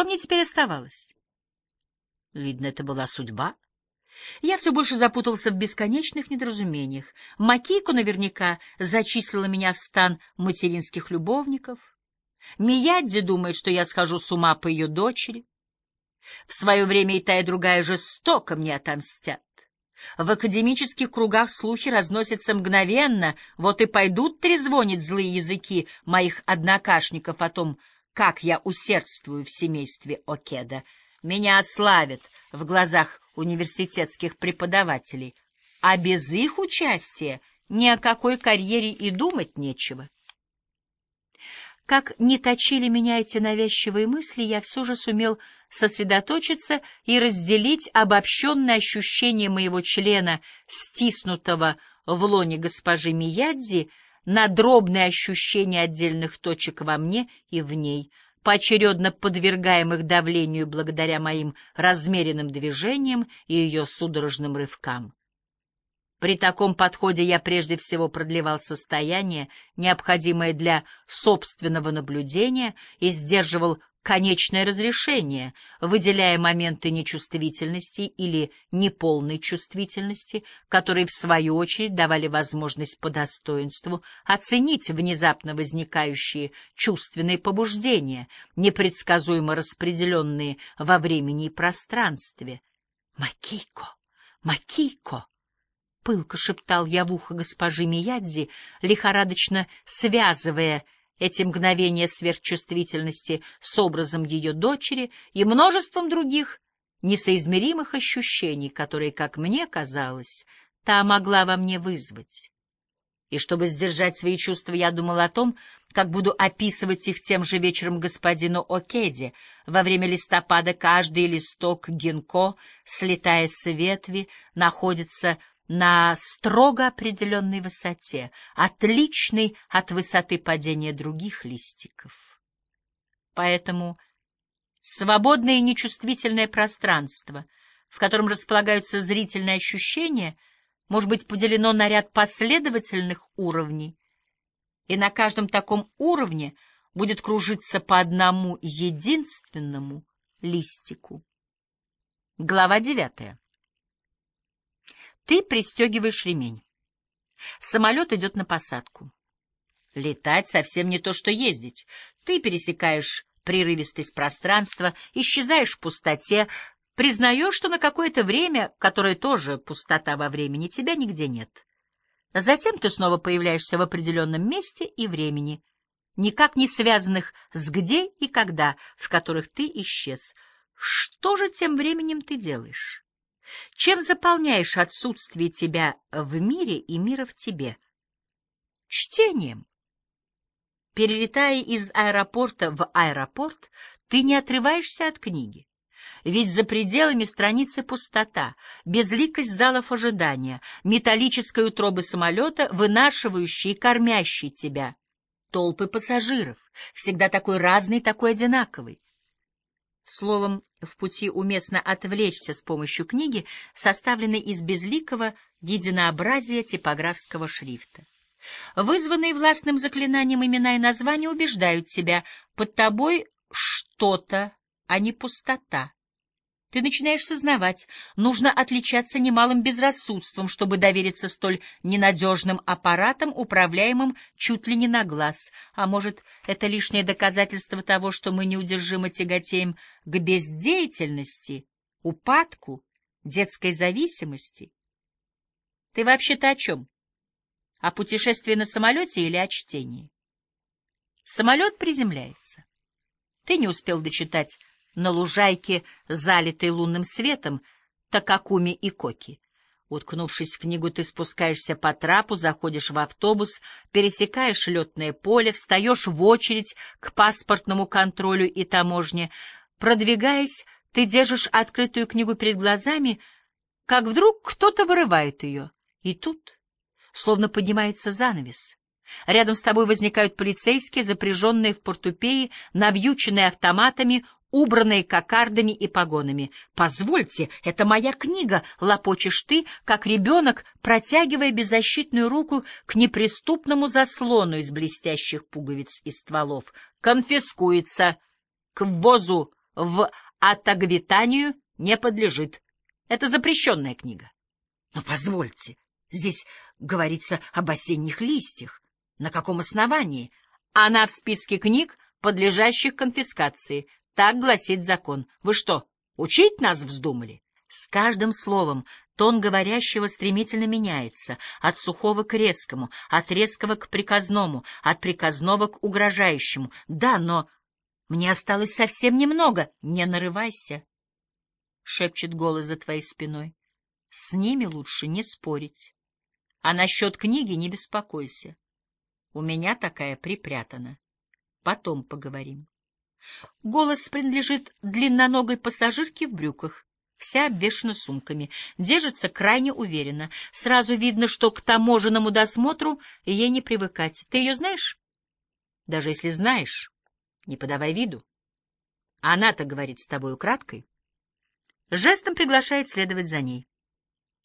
Что мне теперь оставалось? Видно, это была судьба. Я все больше запутался в бесконечных недоразумениях. Макийко наверняка зачислила меня в стан материнских любовников. Миядзи думает, что я схожу с ума по ее дочери. В свое время и та, и другая жестоко мне отомстят. В академических кругах слухи разносятся мгновенно, вот и пойдут трезвонить злые языки моих однокашников о том, как я усердствую в семействе Океда. Меня ославят в глазах университетских преподавателей, а без их участия ни о какой карьере и думать нечего. Как не точили меня эти навязчивые мысли, я все же сумел сосредоточиться и разделить обобщенное ощущение моего члена, стиснутого в лоне госпожи Миядзи, на дробные ощущения отдельных точек во мне и в ней, поочередно подвергаемых давлению благодаря моим размеренным движениям и ее судорожным рывкам. При таком подходе я прежде всего продлевал состояние, необходимое для собственного наблюдения, и сдерживал конечное разрешение, выделяя моменты нечувствительности или неполной чувствительности, которые, в свою очередь, давали возможность по достоинству оценить внезапно возникающие чувственные побуждения, непредсказуемо распределенные во времени и пространстве. «Макийко! Макийко!» — пылко шептал я в ухо госпожи Миядзи, лихорадочно связывая эти мгновения сверхчувствительности с образом ее дочери и множеством других несоизмеримых ощущений, которые, как мне казалось, та могла во мне вызвать. И чтобы сдержать свои чувства, я думал о том, как буду описывать их тем же вечером господину Океде. Во время листопада каждый листок гинко, слетая с ветви, находится на строго определенной высоте, отличной от высоты падения других листиков. Поэтому свободное и нечувствительное пространство, в котором располагаются зрительные ощущения, может быть поделено на ряд последовательных уровней, и на каждом таком уровне будет кружиться по одному единственному листику. Глава девятая. Ты пристегиваешь ремень. Самолет идет на посадку. Летать совсем не то, что ездить. Ты пересекаешь прерывистость пространства, исчезаешь в пустоте, признаешь, что на какое-то время, которое тоже пустота во времени, тебя нигде нет. Затем ты снова появляешься в определенном месте и времени, никак не связанных с где и когда, в которых ты исчез. Что же тем временем ты делаешь? Чем заполняешь отсутствие тебя в мире и мира в тебе? Чтением. Перелетая из аэропорта в аэропорт, ты не отрываешься от книги. Ведь за пределами страницы пустота, безликость залов ожидания, металлическая утроба самолета, вынашивающая и кормящая тебя. Толпы пассажиров, всегда такой разный, такой одинаковый. Словом, в пути уместно отвлечься с помощью книги, составленной из безликого единообразия типографского шрифта. Вызванные властным заклинанием имена и названия убеждают тебя, под тобой что-то, а не пустота. Ты начинаешь сознавать, нужно отличаться немалым безрассудством, чтобы довериться столь ненадежным аппаратам, управляемым чуть ли не на глаз. А может, это лишнее доказательство того, что мы неудержимо тяготеем к бездеятельности, упадку, детской зависимости? Ты вообще-то о чем? О путешествии на самолете или о чтении? Самолет приземляется. Ты не успел дочитать на лужайке, залитой лунным светом, Такакуми и Коки. Уткнувшись в книгу, ты спускаешься по трапу, заходишь в автобус, пересекаешь летное поле, встаешь в очередь к паспортному контролю и таможне. Продвигаясь, ты держишь открытую книгу перед глазами, как вдруг кто-то вырывает ее. И тут, словно поднимается занавес. Рядом с тобой возникают полицейские, запряженные в портупеи, навьюченные автоматами, убранные кокардами и погонами. «Позвольте, это моя книга!» — лопочешь ты, как ребенок, протягивая беззащитную руку к неприступному заслону из блестящих пуговиц и стволов. «Конфискуется! К ввозу в атагвитанию не подлежит. Это запрещенная книга. Но позвольте, здесь говорится об осенних листьях. На каком основании? Она в списке книг, подлежащих конфискации. Так гласит закон. Вы что, учить нас вздумали? С каждым словом тон говорящего стремительно меняется, от сухого к резкому, от резкого к приказному, от приказного к угрожающему. Да, но мне осталось совсем немного. Не нарывайся, — шепчет голос за твоей спиной. С ними лучше не спорить. А насчет книги не беспокойся. У меня такая припрятана. Потом поговорим. Голос принадлежит длинноногой пассажирке в брюках. Вся обвешана сумками. Держится крайне уверенно. Сразу видно, что к таможенному досмотру ей не привыкать. Ты ее знаешь? Даже если знаешь, не подавай виду. Она-то говорит с тобой украдкой. Жестом приглашает следовать за ней.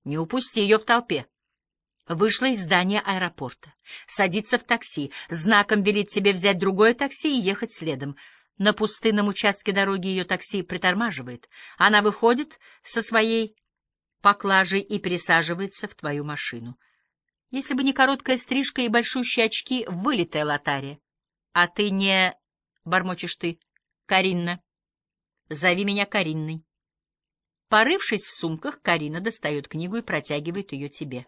Не упусти ее в толпе. Вышла из здания аэропорта. Садится в такси. Знаком велит тебе взять другое такси и ехать следом. На пустынном участке дороги ее такси притормаживает. Она выходит со своей поклажей и пересаживается в твою машину. Если бы не короткая стрижка и большущие очки, вылитая лотария. А ты не... — бормочешь ты. — Каринна. Зови меня Каринной. Порывшись в сумках, Карина достает книгу и протягивает ее тебе.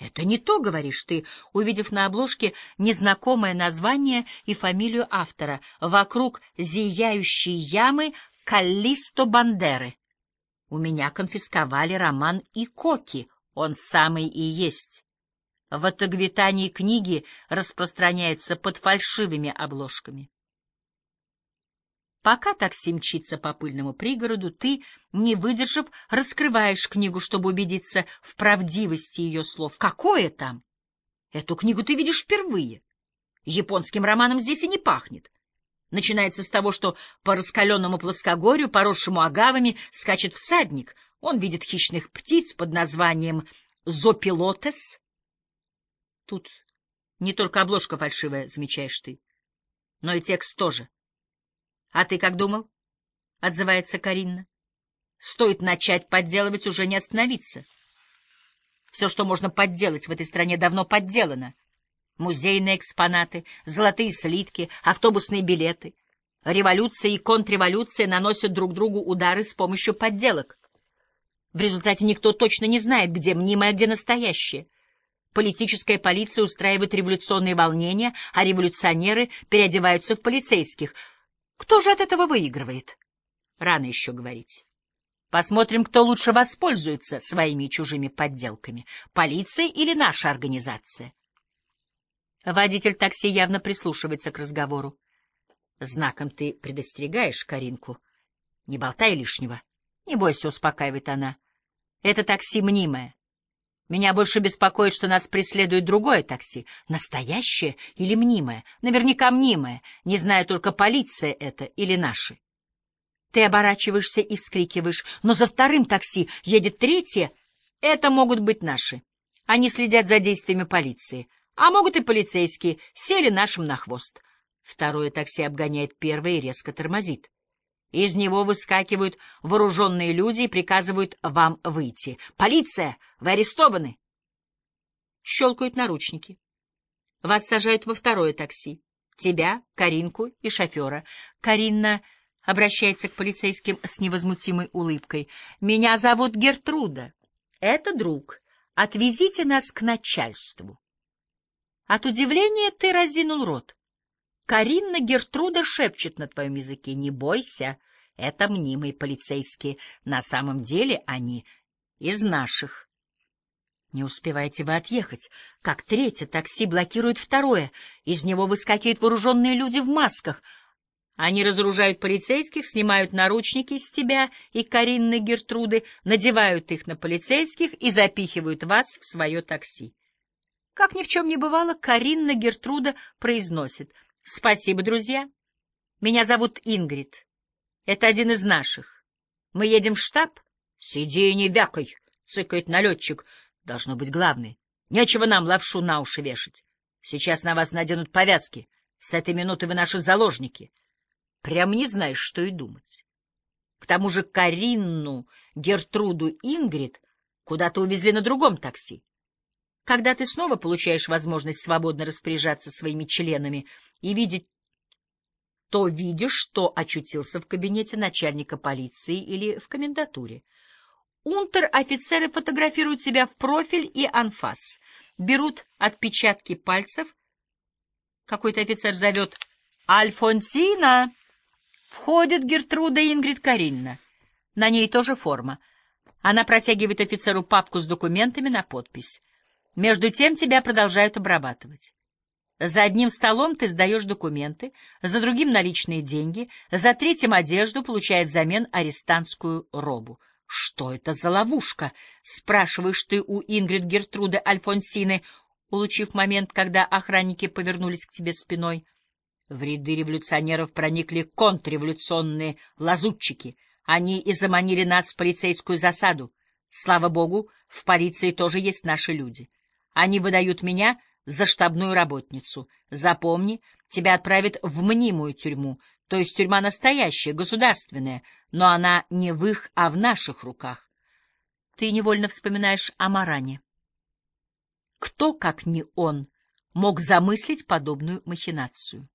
«Это не то, — говоришь ты, увидев на обложке незнакомое название и фамилию автора. Вокруг зияющей ямы Каллисто Бандеры. У меня конфисковали роман и Коки, он самый и есть. В отогвитании книги распространяются под фальшивыми обложками. Пока такси мчится по пыльному пригороду, ты, не выдержав, раскрываешь книгу, чтобы убедиться в правдивости ее слов. Какое там? Эту книгу ты видишь впервые. Японским романом здесь и не пахнет. Начинается с того, что по раскаленному плоскогорью, поросшему агавами, скачет всадник. Он видит хищных птиц под названием «Зопилотес». Тут не только обложка фальшивая, замечаешь ты, но и текст тоже. — А ты как думал? — отзывается Каринна. — Стоит начать подделывать, уже не остановиться. Все, что можно подделать в этой стране, давно подделано. Музейные экспонаты, золотые слитки, автобусные билеты. Революция и контрреволюция наносят друг другу удары с помощью подделок. В результате никто точно не знает, где мнимое, а где настоящее. Политическая полиция устраивает революционные волнения, а революционеры переодеваются в полицейских — кто же от этого выигрывает? Рано еще говорить. Посмотрим, кто лучше воспользуется своими и чужими подделками, полиция или наша организация. Водитель такси явно прислушивается к разговору. Знаком ты предостерегаешь Каринку. Не болтай лишнего. Не бойся, успокаивает она. Это такси мнимое. Меня больше беспокоит, что нас преследует другое такси. Настоящее или мнимое? Наверняка мнимое. Не знаю только, полиция это или наши. Ты оборачиваешься и вскрикиваешь. Но за вторым такси едет третье. Это могут быть наши. Они следят за действиями полиции. А могут и полицейские. Сели нашим на хвост. Второе такси обгоняет первое и резко тормозит. Из него выскакивают вооруженные люди и приказывают вам выйти. «Полиция! Вы арестованы!» Щелкают наручники. Вас сажают во второе такси. Тебя, Каринку и шофера. Каринна обращается к полицейским с невозмутимой улыбкой. «Меня зовут Гертруда. Это друг. Отвезите нас к начальству». От удивления ты разинул рот. Каринна Гертруда шепчет на твоем языке «Не бойся, это мнимые полицейские. На самом деле они из наших». Не успеваете вы отъехать, как третье такси блокирует второе. Из него выскакивают вооруженные люди в масках. Они разоружают полицейских, снимают наручники с тебя и Каринны Гертруды, надевают их на полицейских и запихивают вас в свое такси. Как ни в чем не бывало, Каринна Гертруда произносит — Спасибо, друзья. Меня зовут Ингрид. Это один из наших. Мы едем в штаб? Сиди и не вякай, цыкает налетчик. Должно быть главный. Нечего нам лапшу на уши вешать. Сейчас на вас наденут повязки. С этой минуты вы наши заложники. Прям не знаешь, что и думать. К тому же Каринну, Гертруду, Ингрид куда-то увезли на другом такси. Когда ты снова получаешь возможность свободно распоряжаться своими членами и видеть, то видишь, что очутился в кабинете начальника полиции или в комендатуре. Унтер-офицеры фотографируют себя в профиль и анфас, берут отпечатки пальцев. Какой-то офицер зовет «Альфонсина!» Входит Гертруда Ингрид Каринна. На ней тоже форма. Она протягивает офицеру папку с документами на подпись. Между тем тебя продолжают обрабатывать. За одним столом ты сдаешь документы, за другим наличные деньги, за третьим одежду, получая взамен арестантскую робу. Что это за ловушка? Спрашиваешь ты у Ингрид Гертруды Альфонсины, улучив момент, когда охранники повернулись к тебе спиной. В ряды революционеров проникли контрреволюционные лазутчики. Они и заманили нас в полицейскую засаду. Слава богу, в полиции тоже есть наши люди. Они выдают меня за штабную работницу. Запомни, тебя отправят в мнимую тюрьму, то есть тюрьма настоящая, государственная, но она не в их, а в наших руках. Ты невольно вспоминаешь о Маране. Кто, как не он, мог замыслить подобную махинацию?